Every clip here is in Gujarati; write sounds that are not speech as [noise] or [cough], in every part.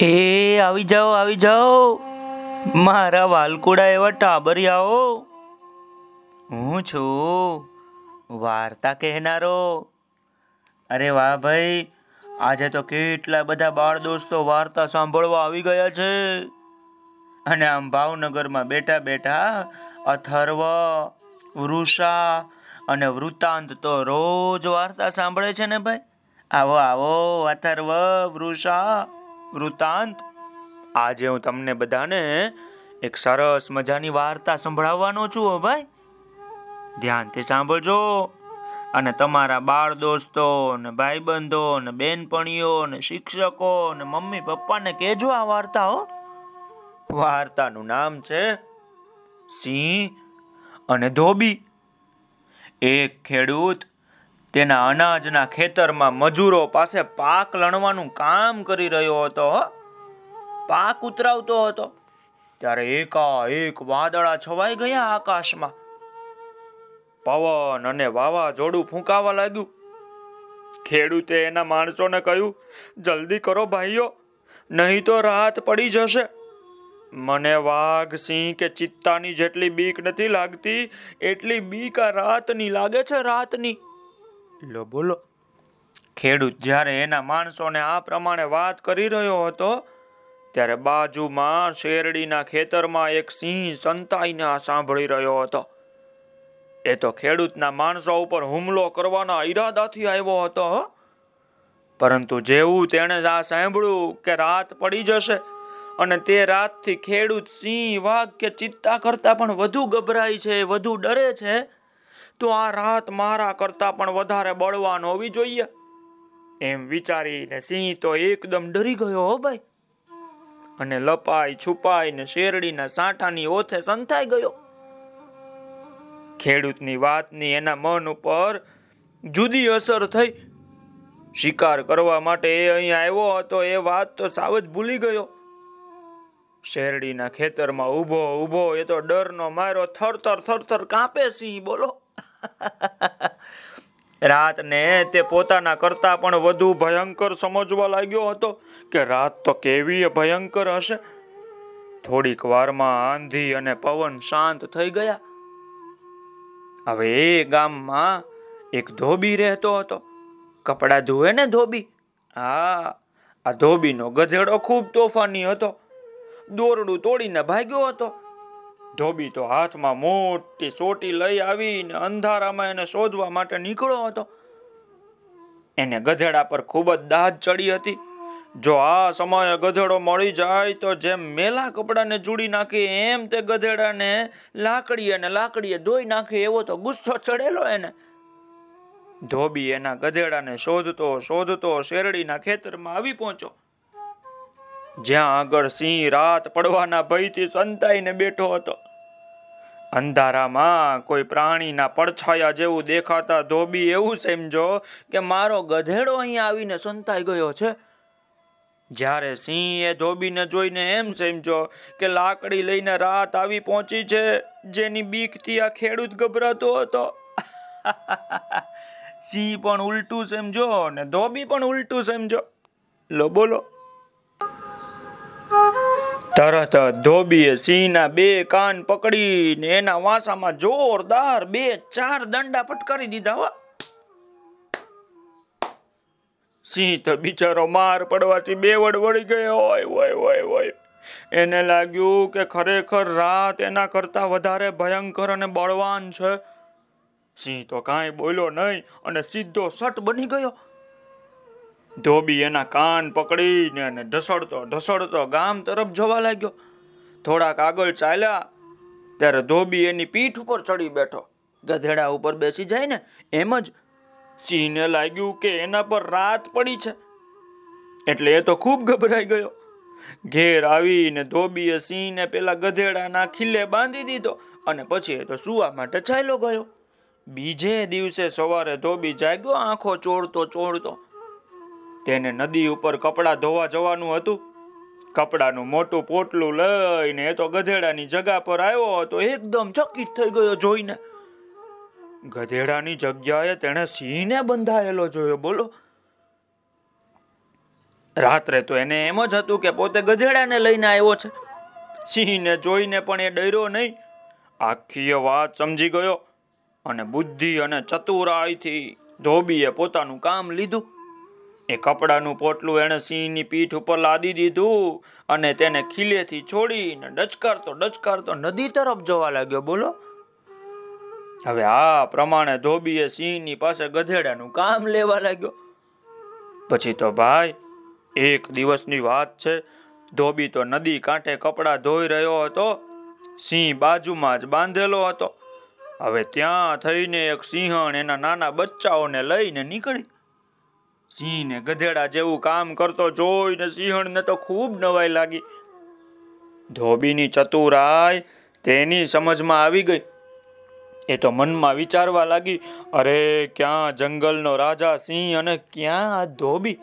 એ, આવી જાઓ આવી જાઓ. મારા વાલકુડા એવા ટાબરિયાઓ. હું છું. વાર્તા કહેનારો. અરે વાહ ભાઈ, આજે તો કેટલા બધા બાળ દોસ્તો વાર્તા સાંભળવા આવી ગયા છે. અને આમ ભાવનગરમાં બેઠા બેઠા અથર્વ, વૃષા અને વૃતાંત તો રોજ વાર્તા સાંભળે છે ને ભાઈ. આવો આવો, અથર્વ, વૃષા. વૃત્તાંત, આજે હું તમને બધાને એક સરસ મજાની વાર્તા સંભળાવવાનો છું હો ભાઈ. ધ્યાનથી સાંભળજો. અને તમારા બાળ દોસ્તો ને ભાઈબંધો ને બેનપણીઓ ને શિક્ષકો ને મમ્મી પપ્પાને કહેજો આ વાર્તા હો. વાર્તાનું નામ છે સિંહ અને ધોબી. એક ખેડૂત તેના અનાજના ખેતરમાં મજૂરો પાસે પાક લણવાનું કામ કરી રહ્યો હતો પાક ઉતરાવતો હતો. ત્યારે એકાએક વાદળા છવાઈ ગયા આકાશમાં. પવન અને વાવાઝોડું ફૂંકાવા લાગ્યું. ખેડૂતે એના માણસોને કહ્યું, જલ્દી કરો ભાઈઓ, નહીં તો રાત પડી જશે. મને વાઘ, સિંહ કે ચિત્તાની જેટલી બીક નથી લાગતી, એટલી બીક આ રાતની લાગે છે, રાતની. લો, બોલો. ખેડૂત જ્યારે એના માણસોને આ પ્રમાણે વાત કરી રહ્યો હતો, ત્યારે બાજુમાં શેરડીના ખેતરમાં એક સિંહ સંતાઈને આ સાંભળી રહ્યો હતો. એ તો ખેડૂતના માણસો ઉપર હુમલો કરવાના ઈરાદાથી આવ્યો હતો પરંતુ જેવું તેણે આ સાંભળ્યું કે રાત પડી જશે અને તે રાતથી ખેડૂત સિંહ વાઘ કે ચિત્તા કરતા પણ વધુ ગભરાય છે, વધુ ડરે છે તો આ રાત મારા કરતા પણ વધારે બળવાન હોવી જોઈએ. એમ વિચારીને સિંહ તો એકદમ ડરી ગયો હો ભાઈ. અને લપાઈ છુપાઈ ને શેરડીના સાંઠાની ઓથે સંતાઈ ગયો. ખેડૂતની વાતની એના મન ઉપર જુદી અસર થઈ. શિકાર કરવા માટે એ અહીં આવ્યો હતો, એ વાત તો સાવ જ ભૂલી ગયો. શેરડીના ખેતરમાં ઊભો ઊભો એ તો ડરનો મારો થરથર થરથર કાંપે સિંહ, બોલો. રાતને તે પોતાના કરતા પણ વધુ ભયંકર સમજવા લાગ્યો હતો કે રાત તો કેવી ભયંકર હશે. થોડીક વારમાં આંધી અને પવન શાંત થઈ ગયા. હવે એ ગામમાં એક ધોબી રહેતો હતો. કપડા ધોવે ને ધોબી? હા, આ ધોબીનો ગધેડો ખૂબ તોફાની હતો. દોરડું તોડીને ભાગ્યો હતો. ધોબી તો હાથમાં મોટી સોટી લઈ આવીને અંધારામાં એને શોધવા માટે નીકળ્યો હતો. એને ગધેડા પર ખૂબ જ દાદ ચડી હતી. જો આ સમયે ગધેડો મળી જાય તો જેમ મેલા કપડાને જુડી નાખે એમ તે ગધેડાને લાકડી અને લાકડીએ ધોઈ નાખે એવો તો ગુસ્સો ચડેલો એને. ધોબી એના ગધેડાને શોધતો શોધતો શેરડીના ખેતરમાં આવી પહોંચ્યો. જ્યાં આગળ સિંહ રાત પડવાના ભયથી સંતાઈને બેઠો હતો. અંધારામાં કોઈ પ્રાણીના પડછાયા જેવું દેખાતા ધોબી એવું સમજો કે મારો ગધેડો અહીંયા આવીને સંતાઈ ગયો છે. જ્યારે સિંહ એ ધોબીને જોઈને એમ સમજો કે લાકડી લઈને રાત આવી પહોંચી છે, જેની બીકથી આ ખેડૂત ગભરાતો હતો. સિંહ પણ ઉલટું સમજો ને ધોબી પણ ઉલટું સમજો. લો બોલો. તરત ધોબીએ સિંહના બે કાન પકડીને એના વાસામાં જોરદાર બે ચાર દંડા ફટકારી દીધા હો. સિંહ તો બિચારો માર પડવાથી બેવડ વળી ગયો. હોય હોય હોય હોય એને લાગ્યું કે ખરેખર રાત એના કરતા વધારે ભયંકર અને બળવાન છે. સિંહ તો કાંઈ બોલ્યો નહીં અને સીધો સટ બની ગયો. ધોબી એના કાન પકડીને અને ઢસડતો ઢસડતો ગામ તરફ જવા લાગ્યો. થોડાક આગળ ચાલ્યા, ત્યારે ધોબી એની પીઠ ઉપર ચડી બેઠો. ગધેડા ઉપર બેસી જાય ને, એમ જ સિંહને લાગ્યું કે એના પર રાત પડી છે. એટલે એ તો ખૂબ ગભરાઈ ગયો. ઘેર આવીને ધોબીએ સિંહને પેલા ગધેડાના ખીલે બાંધી દીધો અને પછી એ તો સુવા માટે ચાલ્યો ગયો. બીજે દિવસે સવારે ધોબી જાગ્યો, આંખો ચોડતો ચોળતો. તેને નદી ઉપર કપડાં ધોવા જવાનું હતું. કપડાનું મોટું પોટલું લઈને એ તો ગધેડાની જગા પર આવ્યો હતો. એકદમ ચકિત થઈ ગયો જોઈને. ગધેડાની જગ્યાએ તેણે સિંહને બંધાયેલો જોયો. બોલો. રાત્રે તો એને એમ જ હતું કે પોતે ગધેડાને લઈને આવ્યો છે. સિંહને જોઈને પણ એ ડર્યો નહીં. આખી વાત સમજી ગયો અને બુદ્ધિ અને ચતુરાઈથી ધોબીએ પોતાનું કામ લીધું. એ કપડાનું પોટલું એણે સિંહની પીઠ ઉપર લાદી દીધું અને તેને ખીલેથી છોડીને ડચકારતો ડચકારતો નદી તરફ જવા લાગ્યો. બોલો. હવે આ પ્રમાણે ધોબીએ સિંહની પાસે ગધેડાનું કામ લેવા લાગ્યો. પછી તો ભાઈ, એક દિવસની વાત છે. ધોબી તો નદી કાંઠે કપડાં ધોઈ રહ્યો હતો. સિંહ બાજુમાં જ બાંધેલો હતો. હવે ત્યાં થઈને એક સિંહણ એના નાના બચ્ચાઓને લઈને નીકળી. સિંહને ગધેડા જેવું કામ કરતો જોઈને સિંહણને તો ખૂબ નવાઈ લાગી. ધોબીની ચતુરાય તેની સમજમાં આવી ગઈ. એ તો મનમાં વિચારવા લાગી, અરે, ક્યાં જંગલનો રાજા સિંહ અને ક્યાં ધોબી?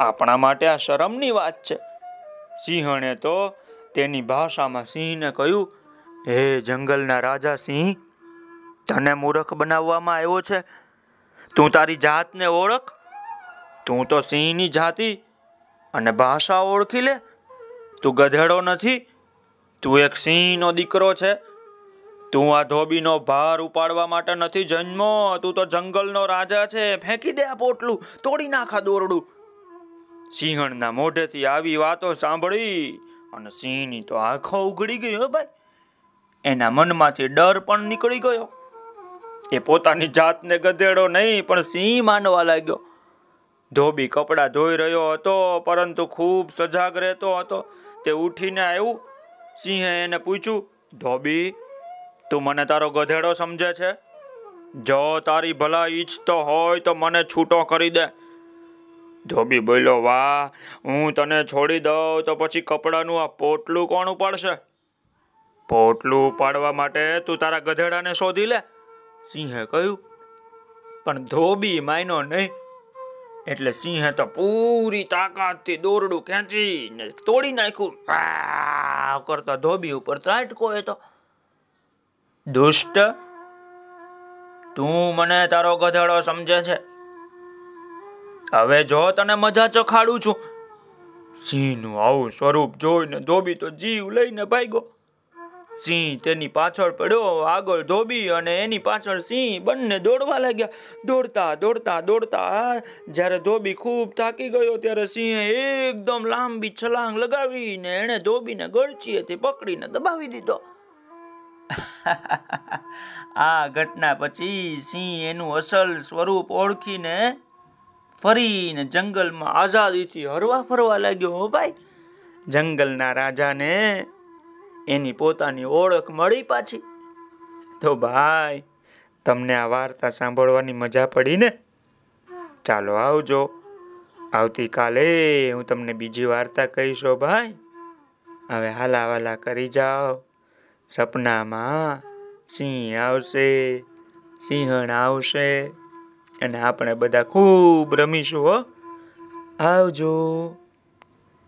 આપણા માટે આ શરમની વાત છે. સિંહણે તો તેની ભાષામાં સિંહને કહ્યું, હે જંગલના રાજા સિંહ, તને મૂર્ખ બનાવવામાં આવ્યો છે. તું તારી જાતને ઓળખ, તું તો સિંહની જાતિ અને ભાષા ઓળખી લે. તું ગધેડો નથી, તું એક સિંહનો દીકરો છે. તું આ ધોબીનો ભાર ઉપાડવા માટે નથી જન્મો, તું તો જંગલનો રાજા છે. ફેંકી દે આ પોટલું, તોડી નાખા દોરડું. સિંહણના મોઢેથી આવી વાતો સાંભળી અને સિંહની તો આંખો ઉઘડી ગઈ હો ભાઈ. એના મનમાંથી ડર પણ નીકળી ગયો. એ પોતાની જાતને ગધેડો નહીં, પણ સિંહ માનવા લાગ્યો. ધોબી કપડાં ધોઈ રહ્યો હતો, પરંતુ ખૂબ સજાગ રહેતો હતો. તે ઉઠીને આવ્યું. સિંહે એને પૂછ્યું, ધોબી, તું મને તારો ગધેડો સમજે છે? જો તારી ભલા ઈચ્છતો હોય તો મને છૂટો કરી દે. ધોબી બોલ્યો, વાહ, હું તને છોડી દઉં તો પછી કપડાનું આ પોટલું કોણ ઉપાડશે? પોટલું ઉપાડવા માટે તું તારા ગધેડાને શોધી લે. સિંહે કહ્યું, પણ ધોબી માયનો નહીં, એટલે સિંહે તો પૂરી તાકાતથી દોરડું ખેંચીને તોડી નાખ્યું. કરતા ધોબી ઉપર ત્રાટકો એ તો દુષ્ટ, તું મને તારો ગધેડો સમજે છે. હવે જો તને મજા ચખાડું છું. સિંહનું આવું સ્વરૂપ જોઈને ધોબી તો જીવ લઈને ભાગ્યો. સિંહ તેની પાછળ પડ્યો આગળ ધોબી અને એની પાછળ સિંહ બંને દોડવા લાગ્યા. દોડતા દોડતા દોડતા જ્યારે ધોબી ખૂબ થાકી ગયો ત્યારે સિંહે એકદમ લાંબી છલાંગ લગાવીને એણે ધોબીને ગળચીએથી પકડીને દબાવી દીધો. [laughs] આ ઘટના પછી સિંહ એનું અસલ સ્વરૂપ ઓળખીને ફરીને જંગલમાં આઝાદીથી હરવા ફરવા લાગ્યો હો ભાઈ. જંગલના રાજાને એની પોતાની ઓળખ મળી પાછી. તો ભાઈ, તમને આ વાર્તા સાંભળવાની મજા પડી ને? ચાલો આવજો. આવતીકાલે હું તમને બીજી વાર્તા કહીશો ભાઈ. હવે હાલા વાલા કરી જાઓ. સપનામાં સિંહ આવશે, સિંહણ આવશે. અને આપણે બધા ખૂબ રમીશું હો. આવજો.